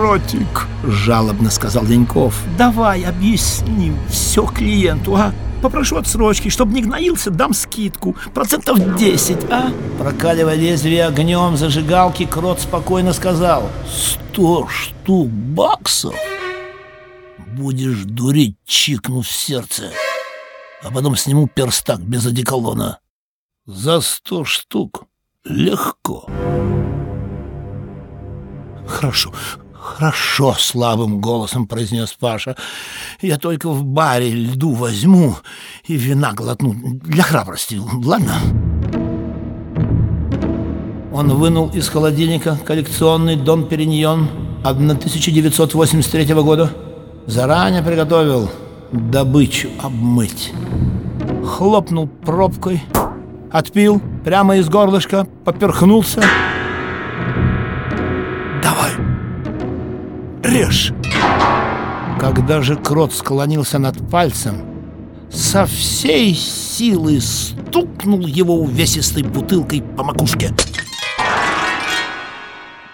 кротик!» — жалобно сказал Леньков. «Давай объясним все клиенту, а? Попрошу отсрочки, чтобы не гноился, дам скидку. Процентов 10, а?» Прокаливая лезвие огнем зажигалки, Крот спокойно сказал. «Сто штук баксов? Будешь дурить, чикну в сердце, а потом сниму перстак без одеколона. За сто штук легко». «Хорошо, хорошо», — слабым голосом произнес Паша. «Я только в баре льду возьму и вина глотну для храбрости, ладно?» Он вынул из холодильника коллекционный Дон Периньон 1983 года. Заранее приготовил добычу обмыть. Хлопнул пробкой, отпил прямо из горлышка, поперхнулся — Режь!» Когда же крот склонился над пальцем, со всей силы стукнул его увесистой бутылкой по макушке.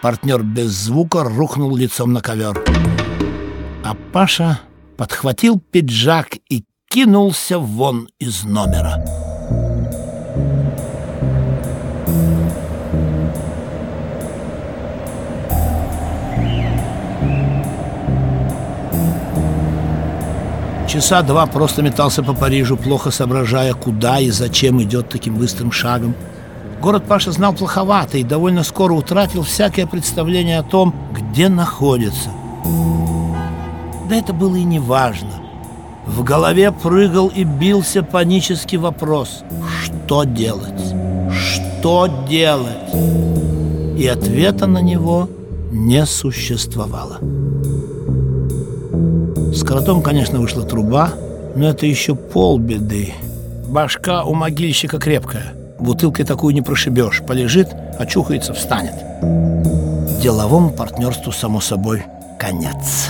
Партнер без звука рухнул лицом на ковер. А Паша подхватил пиджак и кинулся вон из номера. Часа два просто метался по Парижу, плохо соображая, куда и зачем идет таким быстрым шагом. Город Паша знал плоховато и довольно скоро утратил всякое представление о том, где находится. Да это было и не важно. В голове прыгал и бился панический вопрос «Что делать? Что делать?» И ответа на него не существовало. С кротом, конечно, вышла труба, но это еще полбеды. Башка у могильщика крепкая. Бутылкой такую не прошибешь. Полежит, очухается, встанет. Деловому партнерству, само собой, конец.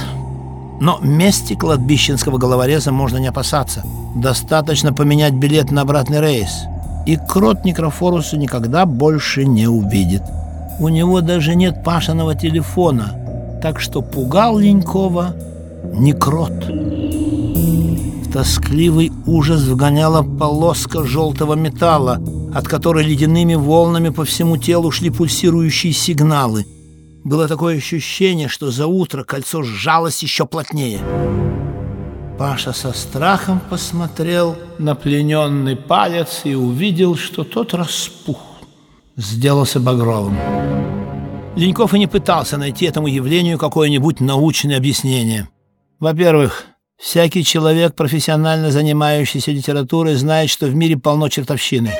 Но мести кладбищенского головореза можно не опасаться. Достаточно поменять билет на обратный рейс. И крот Некрофоруса никогда больше не увидит. У него даже нет Пашиного телефона. Так что пугал Ленькова не крот. В тоскливый ужас вгоняла полоска желтого металла, от которой ледяными волнами по всему телу шли пульсирующие сигналы. Было такое ощущение, что за утро кольцо сжалось еще плотнее. Паша со страхом посмотрел на плененный палец и увидел, что тот распух, сделался багровым. Леньков и не пытался найти этому явлению какое-нибудь научное объяснение. Во-первых, всякий человек, профессионально занимающийся литературой, знает, что в мире полно чертовщины.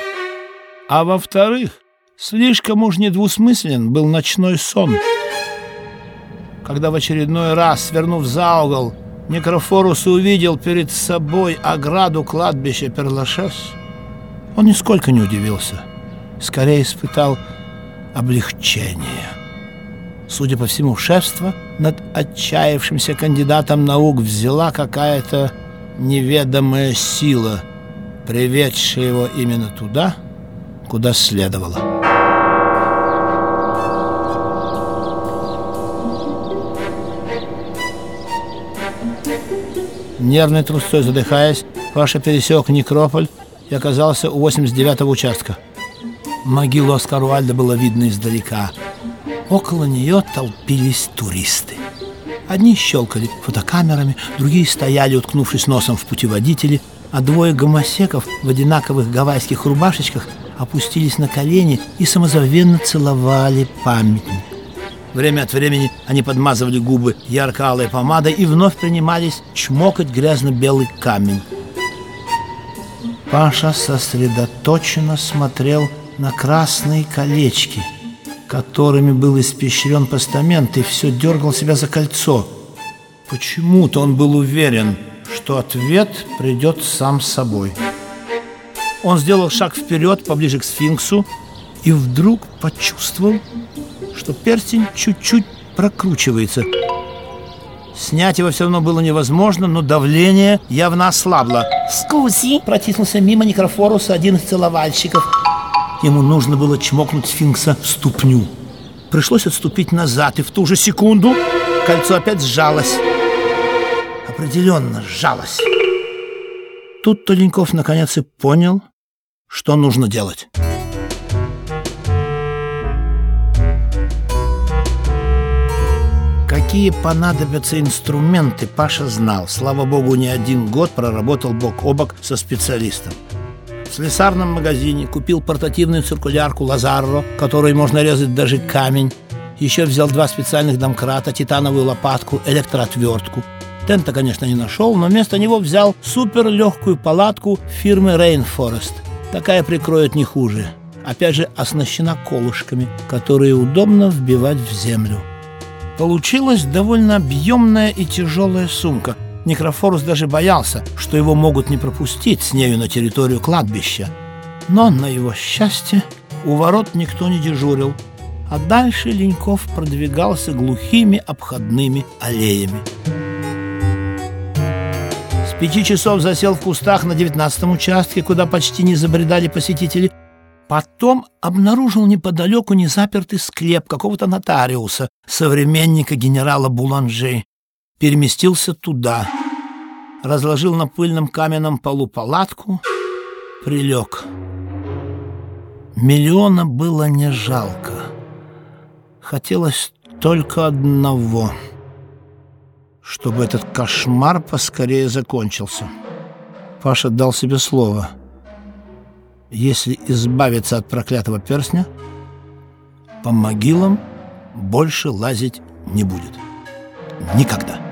А во-вторых, слишком уж недвусмыслен был ночной сон. Когда в очередной раз, свернув за угол, Некрофорус увидел перед собой ограду кладбища Перлашес, он нисколько не удивился, скорее испытал облегчение. Судя по всему, шефство над отчаявшимся кандидатом наук взяла какая-то неведомая сила, приведшая его именно туда, куда следовало. Нервной трусцой задыхаясь, Паша пересек некрополь и оказался у 89-го участка. Могилу Оскару Альда было видно издалека – Около нее толпились туристы. Одни щелкали фотокамерами, другие стояли, уткнувшись носом в путеводители, а двое гомосеков в одинаковых гавайских рубашечках опустились на колени и самозабвенно целовали памятник. Время от времени они подмазывали губы ярко-алой помадой и вновь принимались чмокать грязно-белый камень. Паша сосредоточенно смотрел на красные колечки – которыми был испещрен постамент, и все дергал себя за кольцо. Почему-то он был уверен, что ответ придет сам собой. Он сделал шаг вперед, поближе к сфинксу, и вдруг почувствовал, что перстень чуть-чуть прокручивается. Снять его все равно было невозможно, но давление явно ослабло. «Скуси!» – протиснулся мимо Некрофоруса один из целовальщиков – Ему нужно было чмокнуть сфинкса в ступню. Пришлось отступить назад, и в ту же секунду кольцо опять сжалось. Определенно сжалось. Тут Толеньков наконец и понял, что нужно делать. Какие понадобятся инструменты, Паша знал. Слава богу, не один год проработал бок о бок со специалистом. Слесарном магазине купил портативную циркулярку Лазарро, которой можно резать даже камень. Еще взял два специальных домкрата, титановую лопатку, электроотвертку. Тента, конечно, не нашел, но вместо него взял суперлегкую палатку фирмы Rainforest. Такая прикроет не хуже. Опять же, оснащена колышками, которые удобно вбивать в землю. Получилась довольно объемная и тяжелая сумка. Некрофорус даже боялся, что его могут не пропустить с нею на территорию кладбища. Но, на его счастье, у ворот никто не дежурил, а дальше Леньков продвигался глухими обходными аллеями. С пяти часов засел в кустах на девятнадцатом участке, куда почти не забредали посетители, Потом обнаружил неподалеку незапертый склеп какого-то нотариуса, современника генерала Буланжи. Переместился туда, разложил на пыльном каменном полу палатку, прилег. Миллиона было не жалко. Хотелось только одного — чтобы этот кошмар поскорее закончился. Паша дал себе слово — если избавиться от проклятого перстня, по могилам больше лазить не будет. Никогда.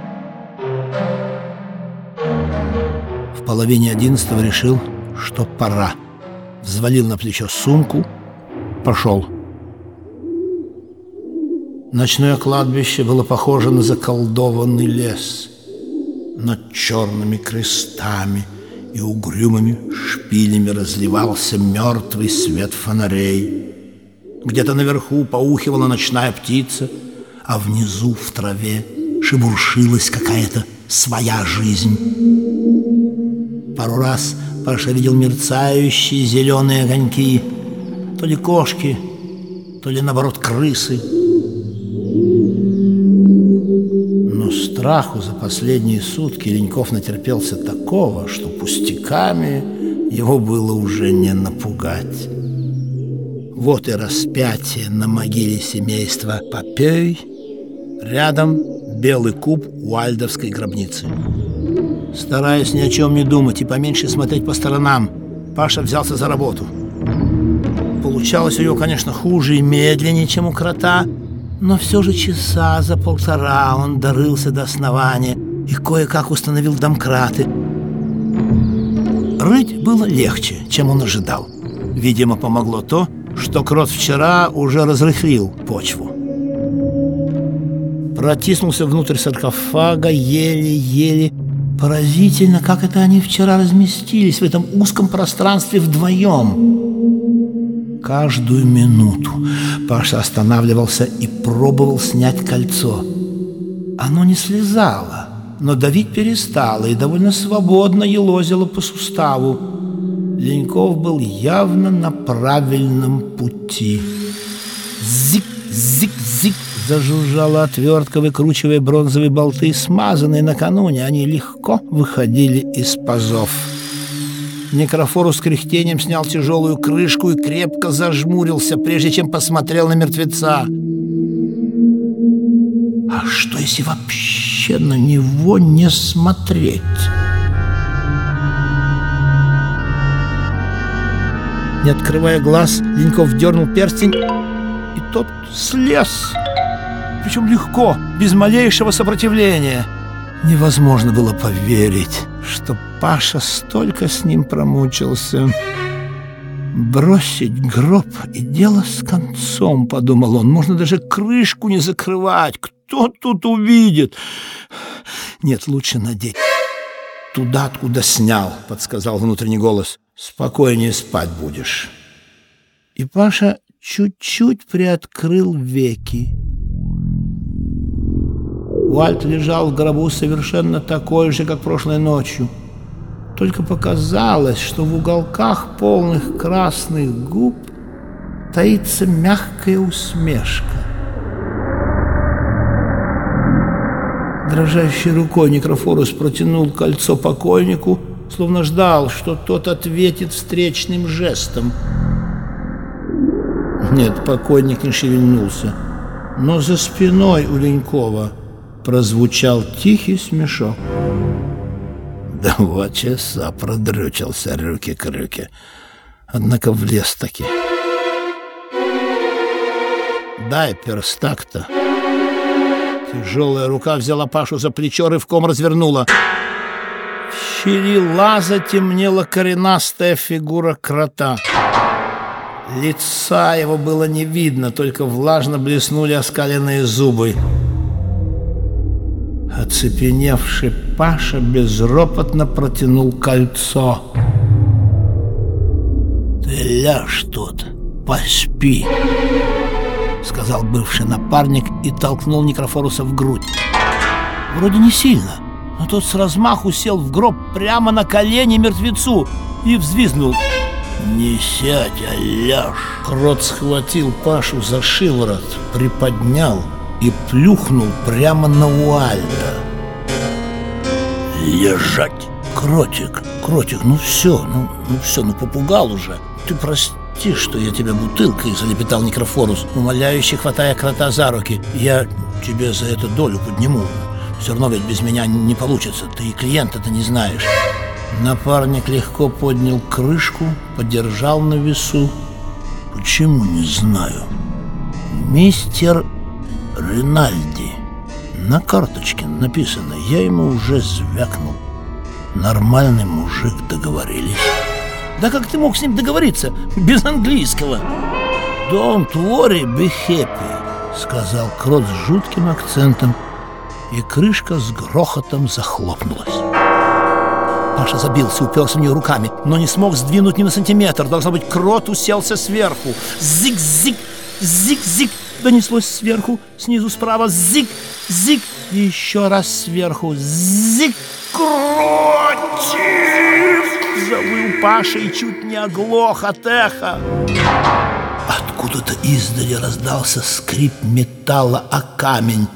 Половине одиннадцатого решил, что пора. Взвалил на плечо сумку, пошел. Ночное кладбище было похоже на заколдованный лес. Над черными крестами – и угрюмыми шпилями разливался мертвый свет фонарей. Где-то наверху поухивала ночная птица, а внизу в траве шебуршилась какая-то своя жизнь. Пару раз Паша видел мерцающие зеленые огоньки, то ли кошки, то ли, наоборот, крысы — страху за последние сутки Леньков натерпелся такого, что пустяками его было уже не напугать. Вот и распятие на могиле семейства Попей, рядом белый куб Уальдовской гробницы. Стараясь ни о чем не думать и поменьше смотреть по сторонам, Паша взялся за работу. Получалось у него, конечно, хуже и медленнее, чем у крота, но все же часа за полтора он дорылся до основания и кое-как установил домкраты. Рыть было легче, чем он ожидал. Видимо, помогло то, что крот вчера уже разрыхлил почву. Протиснулся внутрь саркофага еле-еле. Поразительно, как это они вчера разместились в этом узком пространстве вдвоем каждую минуту Паша останавливался и пробовал снять кольцо. Оно не слезало, но давить перестало и довольно свободно елозило по суставу. Леньков был явно на правильном пути. Зик, зик, зик зажужжала отвертка, выкручивая бронзовые болты, смазанные накануне. Они легко выходили из пазов. Некрофору с кряхтением снял тяжелую крышку и крепко зажмурился, прежде чем посмотрел на мертвеца. А что, если вообще на него не смотреть? Не открывая глаз, Леньков дернул перстень, и тот слез. Причем легко, без малейшего сопротивления. Невозможно было поверить, что Паша столько с ним промучился. «Бросить гроб и дело с концом», — подумал он. «Можно даже крышку не закрывать. Кто тут увидит?» «Нет, лучше надеть туда, откуда снял», — подсказал внутренний голос. «Спокойнее спать будешь». И Паша чуть-чуть приоткрыл веки. Уальт лежал в гробу совершенно такой же, как прошлой ночью. Только показалось, что в уголках полных красных губ таится мягкая усмешка. Дрожащей рукой Некрофорус протянул кольцо покойнику, словно ждал, что тот ответит встречным жестом. Нет, покойник не шевельнулся, но за спиной у Ленькова прозвучал тихий смешок. Два часа продрючился руке, однако влез таки. «Дай перстак-то!» Тяжелая рука взяла Пашу за плечо, рывком развернула. В щели лаза темнела коренастая фигура крота. Лица его было не видно, только влажно блеснули оскаленные зубы. Оцепеневший Паша безропотно протянул кольцо. «Ты ляжь тут, поспи!» сказал бывший напарник и толкнул Некрофоруса в грудь. Вроде не сильно, но тот с размаху сел в гроб прямо на колени мертвецу и взвизгнул. «Не сядь, а ляжь!» Крот схватил Пашу за шиворот, приподнял и плюхнул прямо на Уальда. «Лежать!» «Кротик, Кротик, ну все, ну, ну все, ну попугал уже. Ты прости, «Прости, что я тебя бутылкой залепетал Некрофорус, умоляюще хватая крота за руки. Я тебе за это долю подниму. Все равно ведь без меня не получится. Ты и клиента-то не знаешь». Напарник легко поднял крышку, подержал на весу. «Почему не знаю?» «Мистер Ринальди. На карточке написано. Я ему уже звякнул. Нормальный мужик, договорились». Да как ты мог с ним договориться без английского? Don't worry, be happy, сказал Крот с жутким акцентом, и крышка с грохотом захлопнулась. Паша забился, уперся в нее руками, но не смог сдвинуть ни на сантиметр. Должно быть, крот уселся сверху. Зиг-зиг, зиг-зиг донеслось сверху, снизу справа. Зиг-зиг, и еще раз сверху. Зиг, кротик! Завыл Паша и чуть не оглох от эха. Откуда-то издали раздался скрип металла о камень.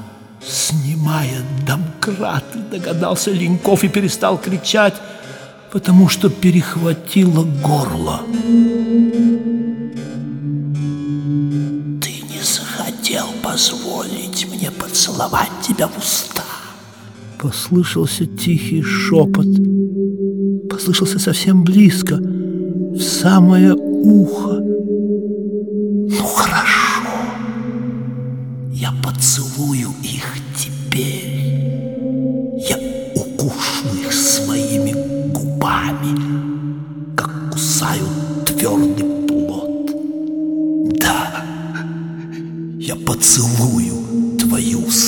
Снимая домкрат, догадался Леньков и перестал кричать, потому что перехватило горло. Позволить мне поцеловать тебя в уста. Послышался тихий шепот послышался совсем близко, в самое ухо. Ну хорошо, я поцелую их теперь. Поцелую уста.